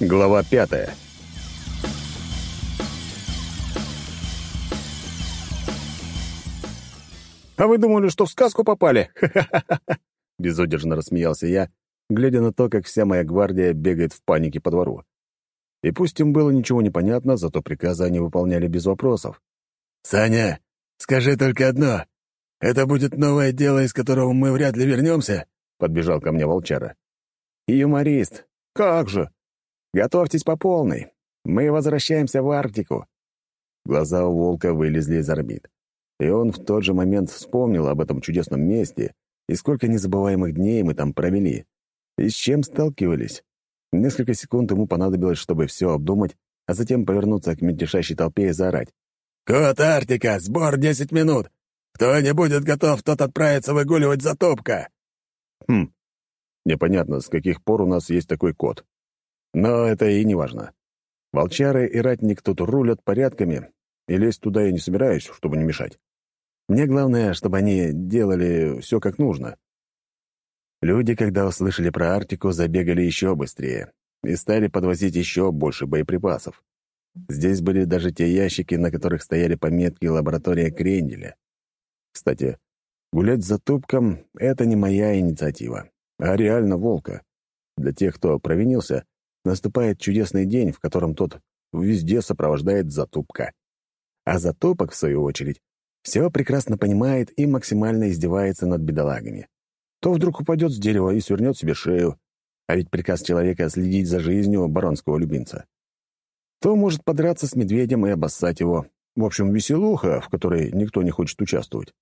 Глава пятая. «А вы думали, что в сказку попали?» Безудержно рассмеялся я, глядя на то, как вся моя гвардия бегает в панике по двору. И пусть им было ничего не понятно, зато приказы они выполняли без вопросов. «Саня, скажи только одно. Это будет новое дело, из которого мы вряд ли вернемся?» — подбежал ко мне волчара. «Юморист, как же! Готовьтесь по полной. Мы возвращаемся в Арктику». Глаза у волка вылезли из орбит. И он в тот же момент вспомнил об этом чудесном месте и сколько незабываемых дней мы там провели. И с чем сталкивались. Несколько секунд ему понадобилось, чтобы все обдумать, а затем повернуться к мельтешащей толпе и заорать. «Кот Арктика! Сбор десять минут! Кто не будет готов, тот отправится выгуливать затопка!» Хм, непонятно, с каких пор у нас есть такой код. Но это и не важно. Волчары и ратник тут рулят порядками, и лезть туда я не собираюсь, чтобы не мешать. Мне главное, чтобы они делали все как нужно. Люди, когда услышали про Арктику, забегали еще быстрее и стали подвозить еще больше боеприпасов. Здесь были даже те ящики, на которых стояли пометки «Лаборатория Кренделя». Кстати, гулять за тупком — это не моя инициатива, а реально волка. Для тех, кто провинился, наступает чудесный день, в котором тот везде сопровождает затупка. А затупок, в свою очередь, все прекрасно понимает и максимально издевается над бедолагами. То вдруг упадет с дерева и свернет себе шею, а ведь приказ человека — следить за жизнью баронского любимца. То может подраться с медведем и обоссать его. В общем, веселуха, в которой никто не хочет участвовать.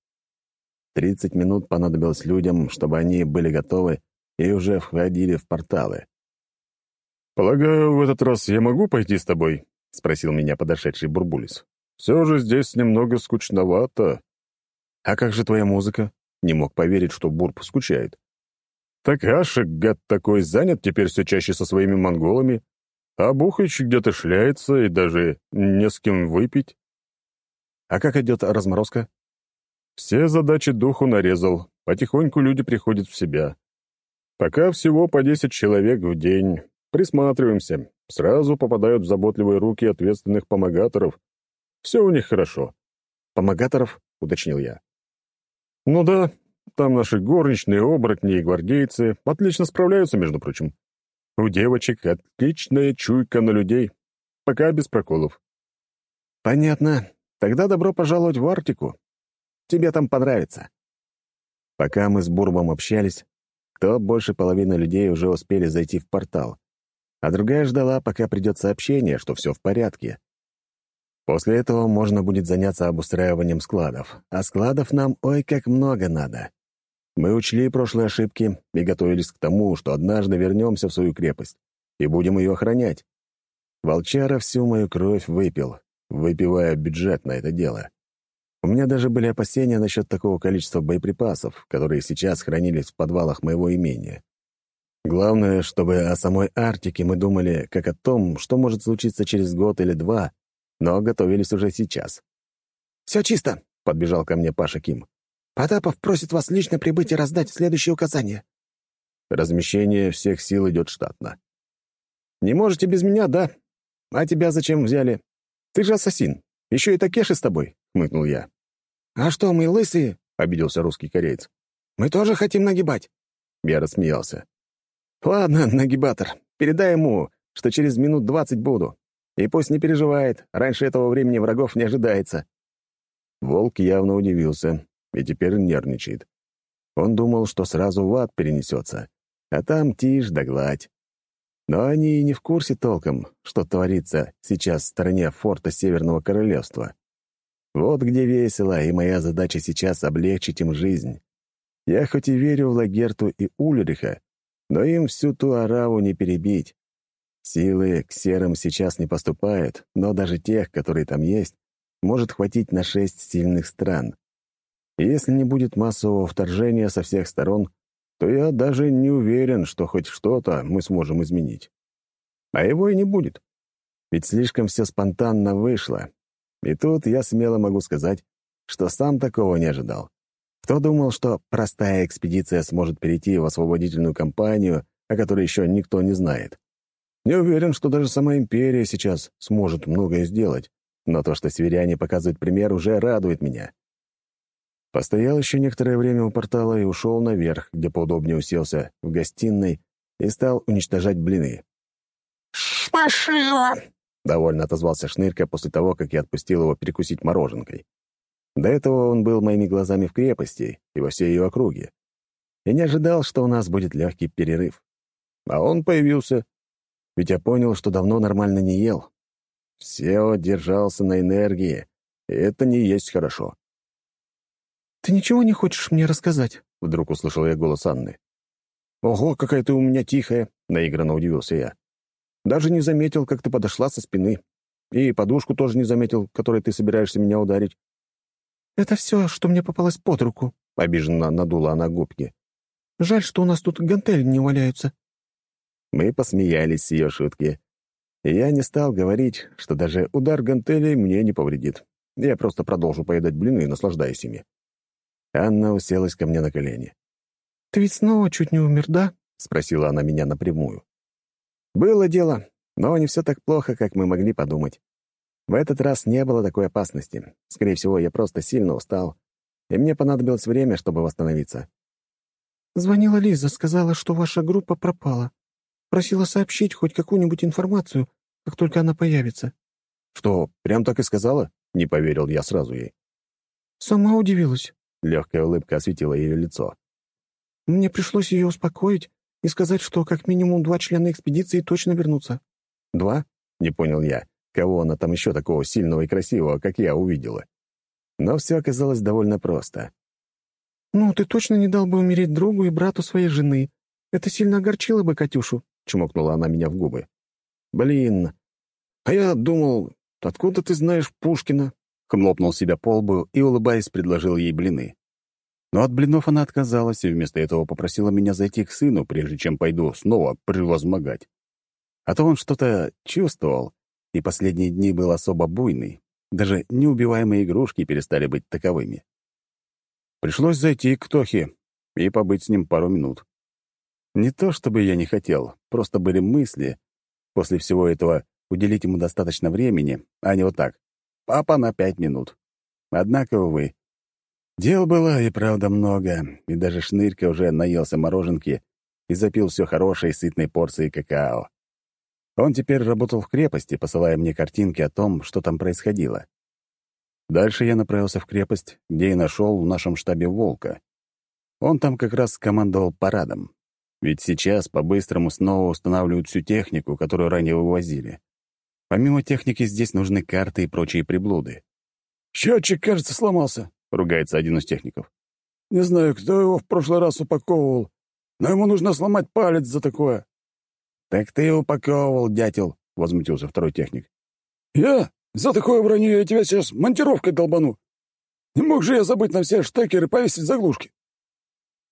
Тридцать минут понадобилось людям, чтобы они были готовы и уже входили в порталы. «Полагаю, в этот раз я могу пойти с тобой?» — спросил меня подошедший Бурбулис. «Все же здесь немного скучновато». «А как же твоя музыка?» Не мог поверить, что Бурб скучает. «Так Ашек, гад такой, занят теперь все чаще со своими монголами, а Бухач где-то шляется и даже не с кем выпить». «А как идет разморозка?» «Все задачи духу нарезал. Потихоньку люди приходят в себя. Пока всего по десять человек в день. Присматриваемся. Сразу попадают в заботливые руки ответственных помогаторов. Все у них хорошо. «Помогаторов?» — уточнил я. «Ну да, там наши горничные, оборотни и гвардейцы отлично справляются, между прочим. У девочек отличная чуйка на людей. Пока без проколов». «Понятно. Тогда добро пожаловать в Арктику. Тебе там понравится». Пока мы с Бурбом общались, то больше половины людей уже успели зайти в портал а другая ждала, пока придет сообщение, что все в порядке. После этого можно будет заняться обустраиванием складов, а складов нам ой как много надо. Мы учли прошлые ошибки и готовились к тому, что однажды вернемся в свою крепость и будем ее охранять. Волчара всю мою кровь выпил, выпивая бюджет на это дело. У меня даже были опасения насчет такого количества боеприпасов, которые сейчас хранились в подвалах моего имения. Главное, чтобы о самой Арктике мы думали как о том, что может случиться через год или два, но готовились уже сейчас. «Все чисто», — подбежал ко мне Паша Ким. «Потапов просит вас лично прибыть и раздать следующие указания». Размещение всех сил идет штатно. «Не можете без меня, да? А тебя зачем взяли? Ты же ассасин. Еще и Такеши с тобой», — хмыкнул я. «А что, мы лысые?» — обиделся русский кореец. «Мы тоже хотим нагибать». Я рассмеялся. «Ладно, нагибатор, передай ему, что через минут двадцать буду. И пусть не переживает, раньше этого времени врагов не ожидается». Волк явно удивился и теперь нервничает. Он думал, что сразу в ад перенесется, а там тишь да гладь. Но они и не в курсе толком, что творится сейчас в стороне форта Северного Королевства. Вот где весело, и моя задача сейчас облегчить им жизнь. Я хоть и верю в Лагерту и Ульриха, но им всю ту ораву не перебить. Силы к серым сейчас не поступают, но даже тех, которые там есть, может хватить на шесть сильных стран. Если не будет массового вторжения со всех сторон, то я даже не уверен, что хоть что-то мы сможем изменить. А его и не будет. Ведь слишком все спонтанно вышло. И тут я смело могу сказать, что сам такого не ожидал. Кто думал, что простая экспедиция сможет перейти в освободительную кампанию, о которой еще никто не знает? Не уверен, что даже сама империя сейчас сможет многое сделать, но то, что северяне показывают пример, уже радует меня. Постоял еще некоторое время у портала и ушел наверх, где поудобнее уселся в гостиной и стал уничтожать блины. «Спасибо!» — довольно отозвался Шнырка после того, как я отпустил его перекусить мороженкой. До этого он был моими глазами в крепости и во всей ее округе. И не ожидал, что у нас будет легкий перерыв. А он появился. Ведь я понял, что давно нормально не ел. Все держался на энергии, и это не есть хорошо. «Ты ничего не хочешь мне рассказать?» — вдруг услышал я голос Анны. «Ого, какая ты у меня тихая!» — наигранно удивился я. «Даже не заметил, как ты подошла со спины. И подушку тоже не заметил, которой ты собираешься меня ударить». «Это все, что мне попалось под руку», — обиженно надула она губки. «Жаль, что у нас тут гантели не валяются». Мы посмеялись с ее шутки. Я не стал говорить, что даже удар гантелей мне не повредит. Я просто продолжу поедать блины, наслаждаясь ими. Анна уселась ко мне на колени. «Ты ведь снова чуть не умер, да?» — спросила она меня напрямую. «Было дело, но не все так плохо, как мы могли подумать. В этот раз не было такой опасности. Скорее всего, я просто сильно устал, и мне понадобилось время, чтобы восстановиться. Звонила Лиза, сказала, что ваша группа пропала. Просила сообщить хоть какую-нибудь информацию, как только она появится. Что, прям так и сказала? Не поверил я сразу ей. Сама удивилась. Легкая улыбка осветила ее лицо. Мне пришлось ее успокоить и сказать, что как минимум два члена экспедиции точно вернутся. Два? Не понял я. Кого она там еще такого сильного и красивого, как я, увидела? Но все оказалось довольно просто. «Ну, ты точно не дал бы умереть другу и брату своей жены. Это сильно огорчило бы Катюшу», — чмокнула она меня в губы. «Блин, а я думал, откуда ты знаешь Пушкина?» Хлопнул себя по лбу и, улыбаясь, предложил ей блины. Но от блинов она отказалась и вместо этого попросила меня зайти к сыну, прежде чем пойду снова превозмогать. А то он что-то чувствовал, и последние дни был особо буйный. Даже неубиваемые игрушки перестали быть таковыми. Пришлось зайти к Тохе и побыть с ним пару минут. Не то чтобы я не хотел, просто были мысли. После всего этого уделить ему достаточно времени, а не вот так. Папа на пять минут. Однако, увы. Дел было и правда много, и даже Шнырька уже наелся мороженки и запил все хорошей сытной порцией какао. Он теперь работал в крепости, посылая мне картинки о том, что там происходило. Дальше я направился в крепость, где и нашел в нашем штабе Волка. Он там как раз командовал парадом. Ведь сейчас по-быстрому снова устанавливают всю технику, которую ранее вывозили. Помимо техники здесь нужны карты и прочие приблуды. «Счетчик, кажется, сломался», — ругается один из техников. «Не знаю, кто его в прошлый раз упаковывал, но ему нужно сломать палец за такое». «Так ты упаковывал, дятел», — возмутился второй техник. «Я? За такое броню я тебя сейчас монтировкой долбану. Не мог же я забыть на все штекеры повесить заглушки».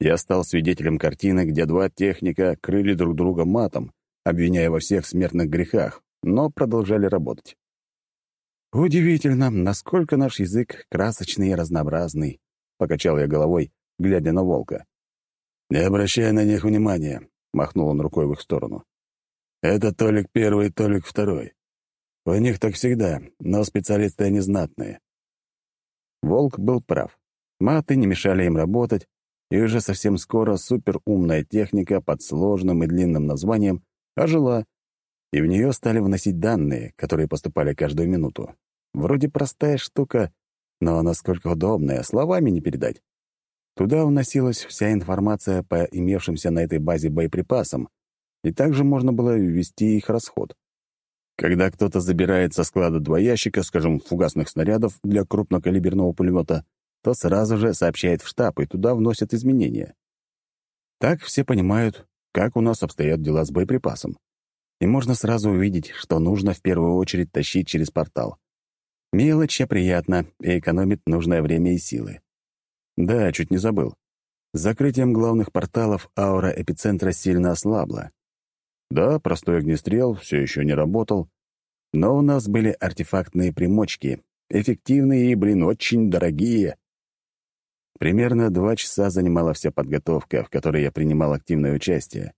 Я стал свидетелем картины, где два техника крыли друг друга матом, обвиняя во всех смертных грехах, но продолжали работать. «Удивительно, насколько наш язык красочный и разнообразный», — покачал я головой, глядя на волка. «Не обращай на них внимания», — махнул он рукой в их сторону. Это Толик первый, Толик второй. У них так всегда, но специалисты они знатные. Волк был прав. Маты не мешали им работать, и уже совсем скоро суперумная техника под сложным и длинным названием ожила, и в нее стали вносить данные, которые поступали каждую минуту. Вроде простая штука, но насколько удобная, словами не передать. Туда вносилась вся информация по имевшимся на этой базе боеприпасам, и также можно было ввести их расход. Когда кто-то забирает со склада два ящика, скажем, фугасных снарядов для крупнокалиберного пулемета, то сразу же сообщает в штаб, и туда вносят изменения. Так все понимают, как у нас обстоят дела с боеприпасом. И можно сразу увидеть, что нужно в первую очередь тащить через портал. Мелочь, а приятно, и экономит нужное время и силы. Да, чуть не забыл. С закрытием главных порталов аура эпицентра сильно ослабла. Да, простой огнестрел все еще не работал, но у нас были артефактные примочки, эффективные и, блин, очень дорогие. Примерно два часа занимала вся подготовка, в которой я принимал активное участие.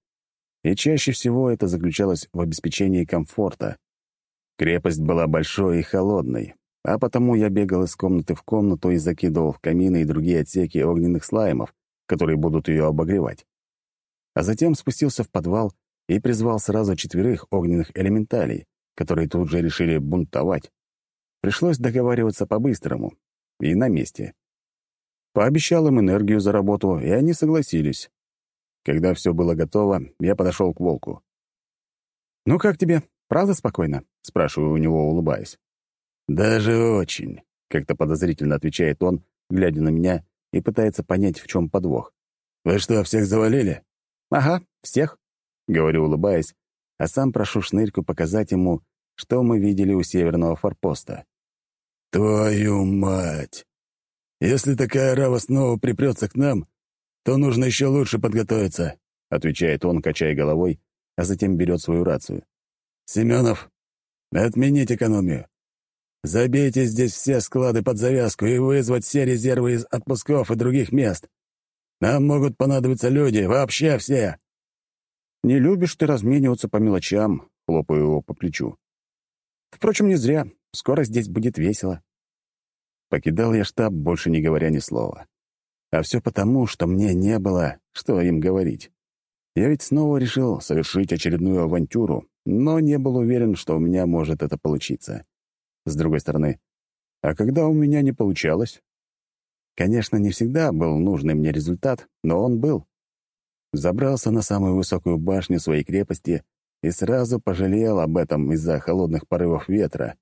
и чаще всего это заключалось в обеспечении комфорта. Крепость была большой и холодной, а потому я бегал из комнаты в комнату и закидывал в камины и другие отсеки огненных слаймов, которые будут ее обогревать. А затем спустился в подвал и призвал сразу четверых огненных элементалей, которые тут же решили бунтовать. Пришлось договариваться по-быстрому и на месте. Пообещал им энергию за работу, и они согласились. Когда все было готово, я подошел к волку. «Ну как тебе? Правда спокойно?» — спрашиваю у него, улыбаясь. «Даже очень», — как-то подозрительно отвечает он, глядя на меня и пытается понять, в чем подвох. «Вы что, всех завалили?» «Ага, всех», — говорю, улыбаясь, а сам прошу шнырьку показать ему, что мы видели у северного форпоста. «Твою мать! Если такая рава снова припрется к нам, то нужно еще лучше подготовиться», — отвечает он, качая головой, а затем берет свою рацию. «Семенов, отменить экономию. Забейте здесь все склады под завязку и вызвать все резервы из отпусков и других мест. Нам могут понадобиться люди, вообще все». «Не любишь ты размениваться по мелочам», — хлопаю его по плечу. «Впрочем, не зря. Скоро здесь будет весело». Покидал я штаб, больше не говоря ни слова. А все потому, что мне не было, что им говорить. Я ведь снова решил совершить очередную авантюру, но не был уверен, что у меня может это получиться. С другой стороны, а когда у меня не получалось? Конечно, не всегда был нужный мне результат, но он был. Забрался на самую высокую башню своей крепости и сразу пожалел об этом из-за холодных порывов ветра.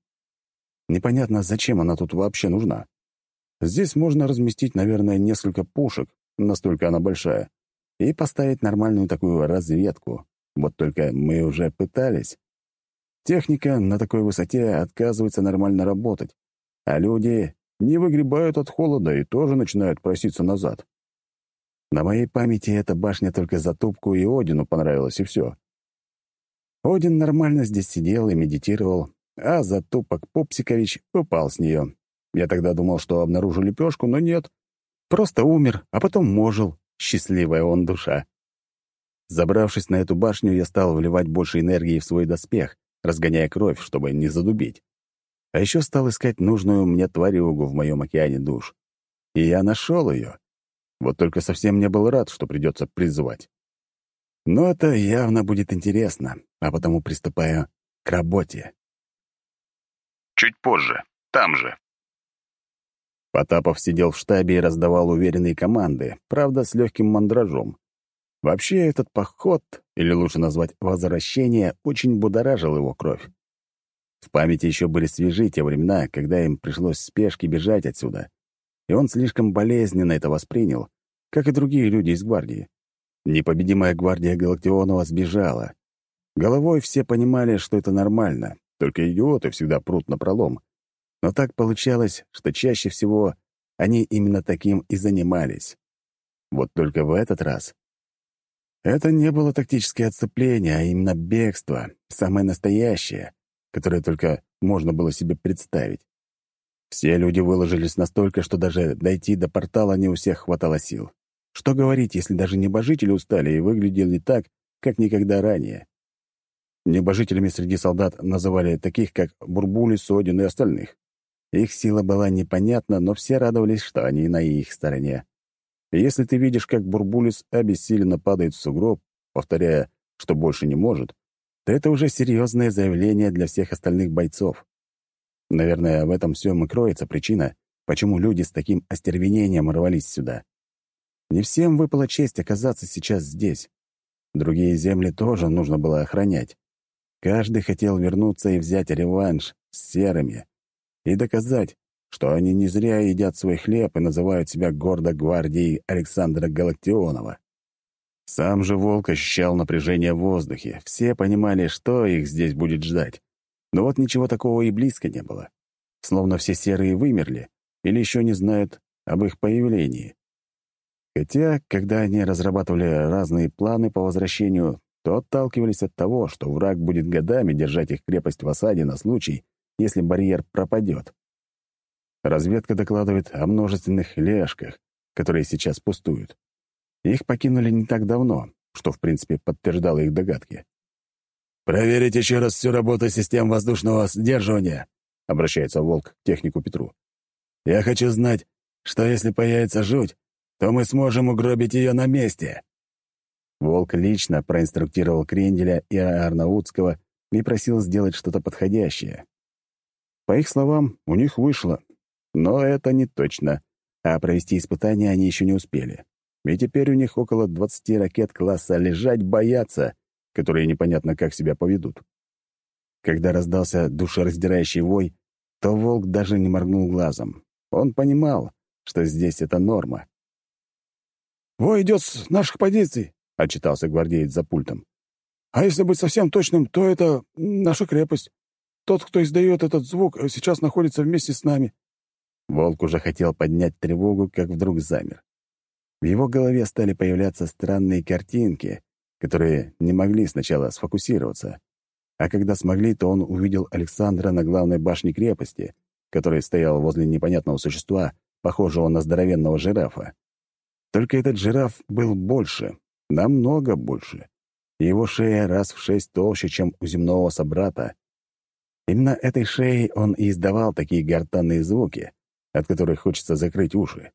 Непонятно, зачем она тут вообще нужна. Здесь можно разместить, наверное, несколько пушек, настолько она большая, и поставить нормальную такую разведку. Вот только мы уже пытались. Техника на такой высоте отказывается нормально работать, а люди не выгребают от холода и тоже начинают проситься назад. На моей памяти эта башня только Затупку и Одину понравилась, и все. Один нормально здесь сидел и медитировал, а Затупок Пупсикович упал с нее. Я тогда думал, что обнаружу лепешку, но нет. Просто умер, а потом можил. Счастливая он душа. Забравшись на эту башню, я стал вливать больше энергии в свой доспех, разгоняя кровь, чтобы не задубить. А еще стал искать нужную мне тварюгу в моем океане душ. И я нашел ее. Вот только совсем не был рад, что придется призывать. Но это явно будет интересно, а потому приступаю к работе. Чуть позже, там же. Потапов сидел в штабе и раздавал уверенные команды, правда, с легким мандражом. Вообще, этот поход, или лучше назвать возвращение, очень будоражил его кровь. В памяти еще были свежи те времена, когда им пришлось в спешке бежать отсюда. И он слишком болезненно это воспринял, как и другие люди из гвардии. Непобедимая гвардия Галактионова сбежала. Головой все понимали, что это нормально, только идиоты всегда прут на пролом. Но так получалось, что чаще всего они именно таким и занимались. Вот только в этот раз это не было тактическое отступление, а именно бегство, самое настоящее, которое только можно было себе представить. Все люди выложились настолько, что даже дойти до портала не у всех хватало сил. Что говорить, если даже небожители устали и выглядели так, как никогда ранее? Небожителями среди солдат называли таких, как Бурбули, Содин и остальных. Их сила была непонятна, но все радовались, что они на их стороне если ты видишь, как Бурбулис обессиленно падает в сугроб, повторяя, что больше не может, то это уже серьезное заявление для всех остальных бойцов. Наверное, в этом всем и кроется причина, почему люди с таким остервенением рвались сюда. Не всем выпала честь оказаться сейчас здесь. Другие земли тоже нужно было охранять. Каждый хотел вернуться и взять реванш с серыми и доказать, что они не зря едят свой хлеб и называют себя гордо гвардией Александра Галактионова. Сам же Волк ощущал напряжение в воздухе. Все понимали, что их здесь будет ждать. Но вот ничего такого и близко не было. Словно все серые вымерли или еще не знают об их появлении. Хотя, когда они разрабатывали разные планы по возвращению, то отталкивались от того, что враг будет годами держать их крепость в осаде на случай, если барьер пропадет. Разведка докладывает о множественных лешках, которые сейчас пустуют. Их покинули не так давно, что, в принципе, подтверждало их догадки. «Проверить еще раз всю работу систем воздушного сдерживания», — обращается Волк к технику Петру. «Я хочу знать, что если появится жуть, то мы сможем угробить ее на месте». Волк лично проинструктировал Кренделя и Арнаутского и просил сделать что-то подходящее. По их словам, у них вышло, но это не точно, а провести испытания они еще не успели. И теперь у них около 20 ракет класса «Лежать бояться», которые непонятно как себя поведут. Когда раздался душераздирающий вой, то волк даже не моргнул глазом. Он понимал, что здесь это норма. «Вой идет с наших позиций», — отчитался гвардеец за пультом. «А если быть совсем точным, то это наша крепость. Тот, кто издает этот звук, сейчас находится вместе с нами». Волк уже хотел поднять тревогу, как вдруг замер. В его голове стали появляться странные картинки, которые не могли сначала сфокусироваться. А когда смогли, то он увидел Александра на главной башне крепости, который стоял возле непонятного существа, похожего на здоровенного жирафа. Только этот жираф был больше, намного больше. его шея раз в шесть толще, чем у земного собрата. Именно этой шеей он и издавал такие гортанные звуки, от которых хочется закрыть уши.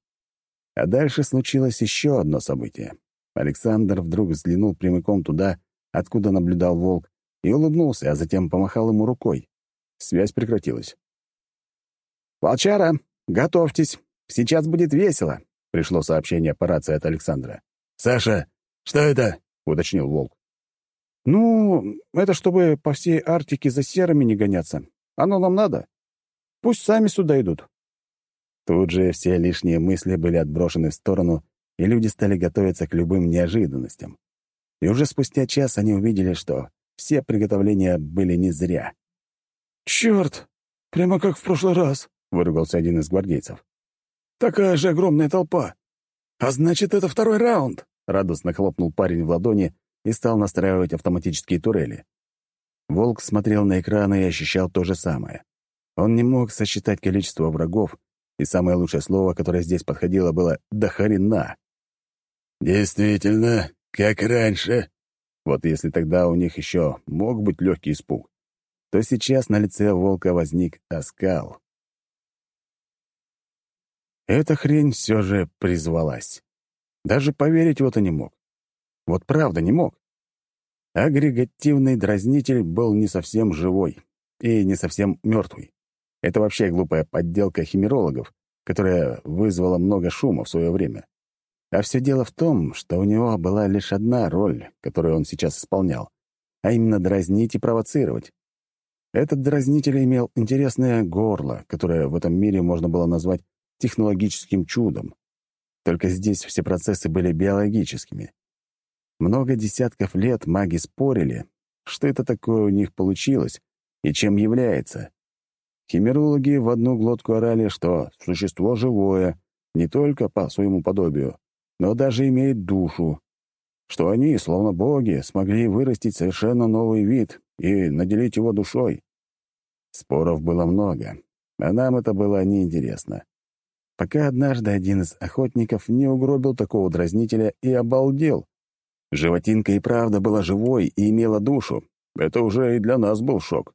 А дальше случилось еще одно событие. Александр вдруг взглянул прямиком туда, откуда наблюдал волк, и улыбнулся, а затем помахал ему рукой. Связь прекратилась. «Волчара, готовьтесь, сейчас будет весело», — пришло сообщение по рации от Александра. «Саша, что это?» — уточнил волк. «Ну, это чтобы по всей Арктике за серыми не гоняться. Оно нам надо. Пусть сами сюда идут». Тут же все лишние мысли были отброшены в сторону, и люди стали готовиться к любым неожиданностям. И уже спустя час они увидели, что все приготовления были не зря. «Чёрт! Прямо как в прошлый раз!» — выругался один из гвардейцев. «Такая же огромная толпа! А значит, это второй раунд!» — радостно хлопнул парень в ладони и стал настраивать автоматические турели. Волк смотрел на экраны и ощущал то же самое. Он не мог сосчитать количество врагов, и самое лучшее слово, которое здесь подходило, было «до хрена». «Действительно, как раньше». Вот если тогда у них еще мог быть легкий испуг, то сейчас на лице волка возник оскал. Эта хрень все же призвалась. Даже поверить в это не мог. Вот правда не мог. Агрегативный дразнитель был не совсем живой и не совсем мертвый. Это вообще глупая подделка химерологов, которая вызвала много шума в свое время. А все дело в том, что у него была лишь одна роль, которую он сейчас исполнял, а именно дразнить и провоцировать. Этот дразнитель имел интересное горло, которое в этом мире можно было назвать технологическим чудом. Только здесь все процессы были биологическими. Много десятков лет маги спорили, что это такое у них получилось и чем является. Химерологи в одну глотку орали, что существо живое, не только по своему подобию, но даже имеет душу, что они, словно боги, смогли вырастить совершенно новый вид и наделить его душой. Споров было много, а нам это было неинтересно. Пока однажды один из охотников не угробил такого дразнителя и обалдел. Животинка и правда была живой и имела душу. Это уже и для нас был шок.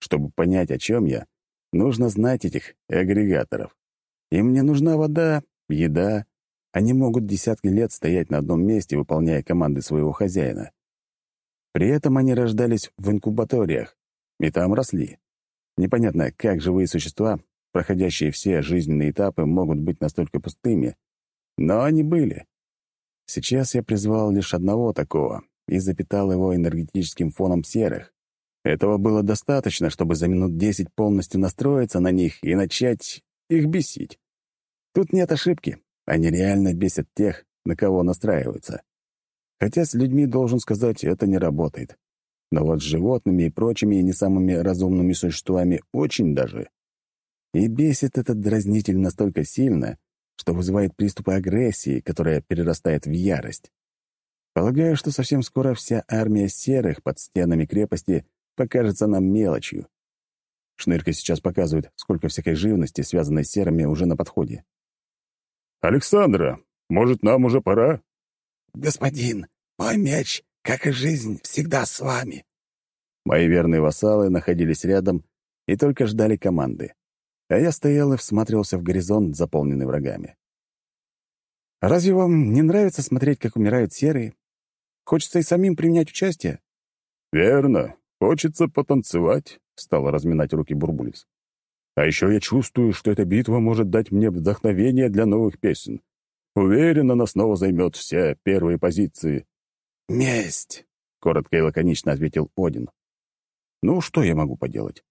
Чтобы понять, о чем я, нужно знать этих агрегаторов. Им не нужна вода, еда, они могут десятки лет стоять на одном месте, выполняя команды своего хозяина. При этом они рождались в инкубаториях, и там росли. Непонятно, как живые существа, проходящие все жизненные этапы, могут быть настолько пустыми, но они были. Сейчас я призвал лишь одного такого и запитал его энергетическим фоном серых. Этого было достаточно, чтобы за минут десять полностью настроиться на них и начать их бесить. Тут нет ошибки. Они реально бесят тех, на кого настраиваются. Хотя с людьми, должен сказать, это не работает. Но вот с животными и прочими не самыми разумными существами очень даже. И бесит этот дразнитель настолько сильно, что вызывает приступы агрессии, которая перерастает в ярость. Полагаю, что совсем скоро вся армия серых под стенами крепости покажется нам мелочью. Шнырка сейчас показывает, сколько всякой живности, связанной с серыми, уже на подходе. «Александра, может, нам уже пора?» «Господин, Мой меч, как и жизнь, всегда с вами». Мои верные вассалы находились рядом и только ждали команды. А я стоял и всматривался в горизонт, заполненный врагами. «Разве вам не нравится смотреть, как умирают серые? Хочется и самим принять участие?» «Верно. Хочется потанцевать», — стал разминать руки Бурбулис. «А еще я чувствую, что эта битва может дать мне вдохновение для новых песен. Уверен, она снова займет все первые позиции». «Месть», — коротко и лаконично ответил Один. «Ну, что я могу поделать?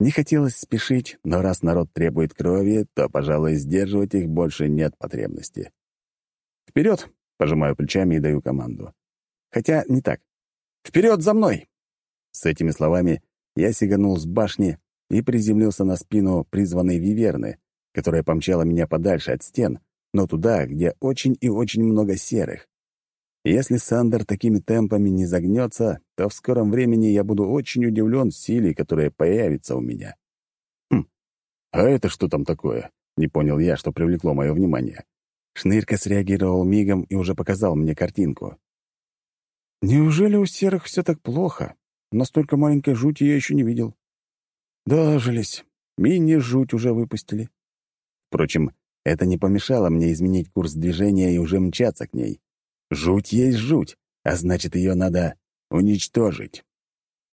Не хотелось спешить, но раз народ требует крови, то, пожалуй, сдерживать их больше нет потребности. «Вперед!» — пожимаю плечами и даю команду. Хотя не так. «Вперед за мной!» С этими словами я сиганул с башни и приземлился на спину призванной Виверны, которая помчала меня подальше от стен, но туда, где очень и очень много серых. Если Сандер такими темпами не загнется, то в скором времени я буду очень удивлен силе, которая появится у меня. Хм, а это что там такое? Не понял я, что привлекло мое внимание. Шнырька среагировал мигом и уже показал мне картинку. «Неужели у серых все так плохо? Настолько маленькой жути я еще не видел». «Дожились. Мини-жуть уже выпустили». Впрочем, это не помешало мне изменить курс движения и уже мчаться к ней. Жуть есть жуть, а значит, ее надо уничтожить.